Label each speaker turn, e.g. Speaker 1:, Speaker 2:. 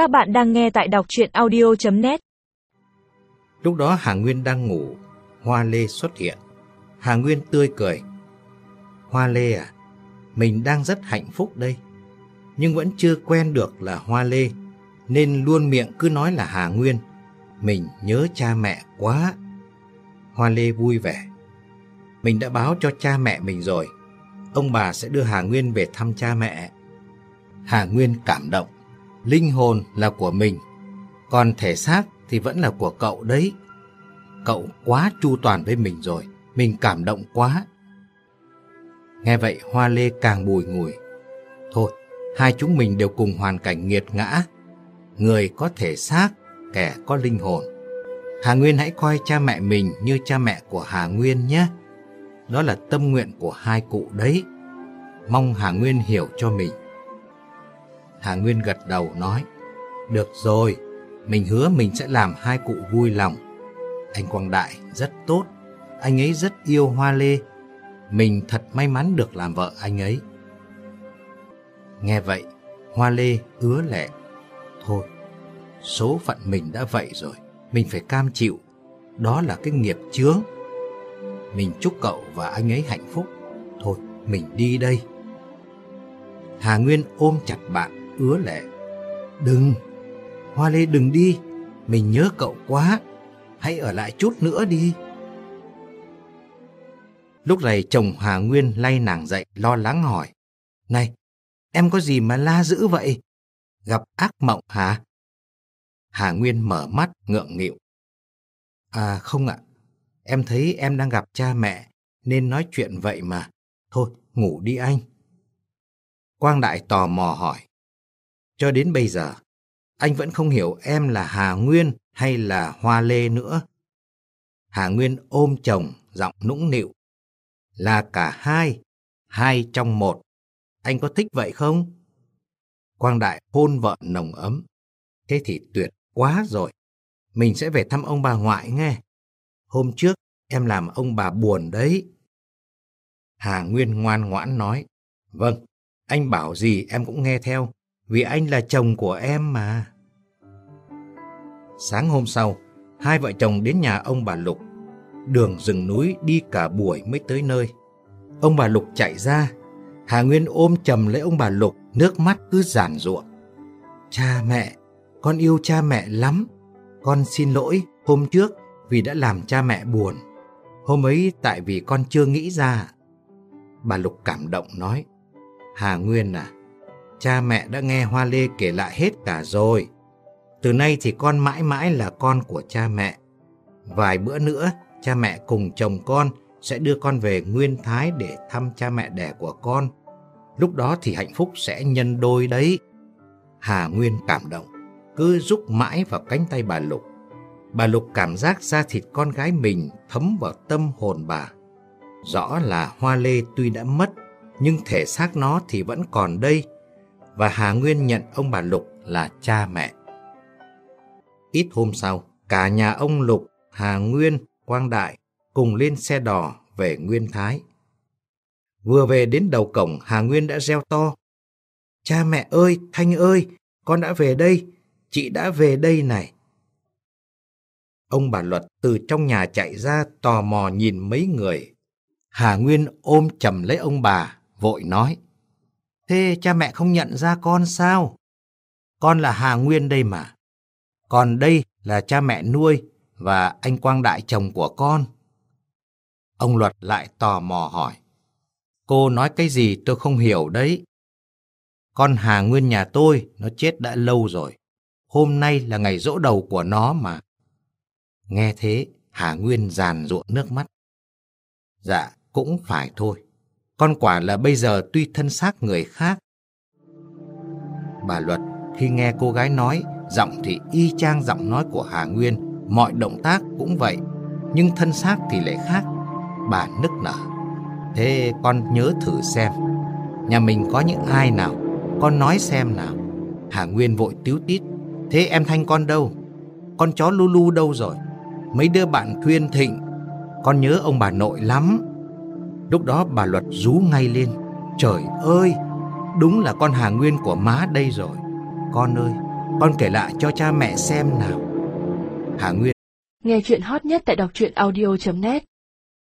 Speaker 1: Các bạn đang nghe tại đọc chuyện audio.net
Speaker 2: Lúc đó Hà Nguyên đang ngủ, Hoa Lê xuất hiện. Hà Nguyên tươi cười. Hoa Lê à, mình đang rất hạnh phúc đây. Nhưng vẫn chưa quen được là Hoa Lê, nên luôn miệng cứ nói là Hà Nguyên. Mình nhớ cha mẹ quá. Hoa Lê vui vẻ. Mình đã báo cho cha mẹ mình rồi. Ông bà sẽ đưa Hà Nguyên về thăm cha mẹ. Hà Nguyên cảm động. Linh hồn là của mình, còn thể xác thì vẫn là của cậu đấy. Cậu quá chu toàn với mình rồi, mình cảm động quá. Nghe vậy Hoa Lê càng bùi ngùi. Thôi, hai chúng mình đều cùng hoàn cảnh nghiệt ngã. Người có thể xác, kẻ có linh hồn. Hà Nguyên hãy coi cha mẹ mình như cha mẹ của Hà Nguyên nhé. Đó là tâm nguyện của hai cụ đấy. Mong Hà Nguyên hiểu cho mình. Hà Nguyên gật đầu nói, được rồi, mình hứa mình sẽ làm hai cụ vui lòng. Anh Quang Đại rất tốt, anh ấy rất yêu Hoa Lê. Mình thật may mắn được làm vợ anh ấy. Nghe vậy, Hoa Lê ứa lệ. Thôi, số phận mình đã vậy rồi, mình phải cam chịu. Đó là cái nghiệp chướng. Mình chúc cậu và anh ấy hạnh phúc. Thôi, mình đi đây. Hà Nguyên ôm chặt bạn ứa lệ. Đừng, Hoa Lê đừng đi, mình nhớ cậu quá, hãy ở lại chút nữa đi. Lúc này chồng Hà Nguyên lay nàng dậy lo lắng hỏi. Này, em có gì mà la dữ vậy? Gặp ác mộng hả? Hà Nguyên mở mắt ngượng nghịu. À không ạ, em thấy em đang gặp cha mẹ nên nói chuyện vậy mà. Thôi, ngủ đi anh. Quang Đại tò mò hỏi. Cho đến bây giờ, anh vẫn không hiểu em là Hà Nguyên hay là Hoa Lê nữa. Hà Nguyên ôm chồng, giọng nũng nịu. Là cả hai, hai trong một. Anh có thích vậy không? Quang Đại hôn vợ nồng ấm. Thế thì tuyệt quá rồi. Mình sẽ về thăm ông bà ngoại nghe. Hôm trước em làm ông bà buồn đấy. Hà Nguyên ngoan ngoãn nói. Vâng, anh bảo gì em cũng nghe theo vì anh là chồng của em mà. Sáng hôm sau, hai vợ chồng đến nhà ông bà Lục. Đường rừng núi đi cả buổi mới tới nơi. Ông bà Lục chạy ra, Hà Nguyên ôm chầm lấy ông bà Lục, nước mắt cứ giản ruộng. Cha mẹ, con yêu cha mẹ lắm. Con xin lỗi hôm trước vì đã làm cha mẹ buồn. Hôm ấy tại vì con chưa nghĩ ra. Bà Lục cảm động nói, Hà Nguyên à, Cha mẹ đã nghe Hoa Lê kể lại hết cả rồi. Từ nay thì con mãi mãi là con của cha mẹ. Vài bữa nữa, cha mẹ cùng chồng con sẽ đưa con về Nguyên Thái để thăm cha mẹ đẻ của con. Lúc đó thì hạnh phúc sẽ nhân đôi đấy. Hà Nguyên cảm động, cứ rúc mãi vào cánh tay bà Lục. Bà Lục cảm giác da thịt con gái mình thấm vào tâm hồn bà. Rõ là Hoa Lê tuy đã mất, nhưng thể xác nó thì vẫn còn đây và Hà Nguyên nhận ông bà Lục là cha mẹ. Ít hôm sau, cả nhà ông Lục, Hà Nguyên, Quang Đại cùng lên xe đò về Nguyên Thái. Vừa về đến đầu cổng, Hà Nguyên đã reo to. Cha mẹ ơi, Thanh ơi, con đã về đây, chị đã về đây này. Ông bà Luật từ trong nhà chạy ra tò mò nhìn mấy người. Hà Nguyên ôm chầm lấy ông bà, vội nói. Thế cha mẹ không nhận ra con sao? Con là Hà Nguyên đây mà. Còn đây là cha mẹ nuôi và anh Quang Đại chồng của con. Ông Luật lại tò mò hỏi. Cô nói cái gì tôi không hiểu đấy. Con Hà Nguyên nhà tôi, nó chết đã lâu rồi. Hôm nay là ngày dỗ đầu của nó mà. Nghe thế, Hà Nguyên giàn ruộng nước mắt. Dạ, cũng phải thôi. Con quả là bây giờ tuy thân xác người khác. Bà Luật khi nghe cô gái nói, giọng thì y chang giọng nói của Hà Nguyên, mọi động tác cũng vậy, nhưng thân xác thì lại khác. Bà nức nở. Thế con nhớ thử xem, nhà mình có những ai nào, con nói xem nào. Hà Nguyên vội tiếu tít. Thế em Thanh con đâu? Con chó Lulu đâu rồi? Mấy đứa bạn khuyên thịnh, con nhớ ông bà nội lắm. Lúc đó bà Luật rú ngay lên, Trời ơi, Đúng là con Hà Nguyên của má đây rồi Con ơi, con kể lại cho cha mẹ xem nào. Hà Nguyên
Speaker 3: Nghe chuyện hot nhất tại đọc truyện audio.net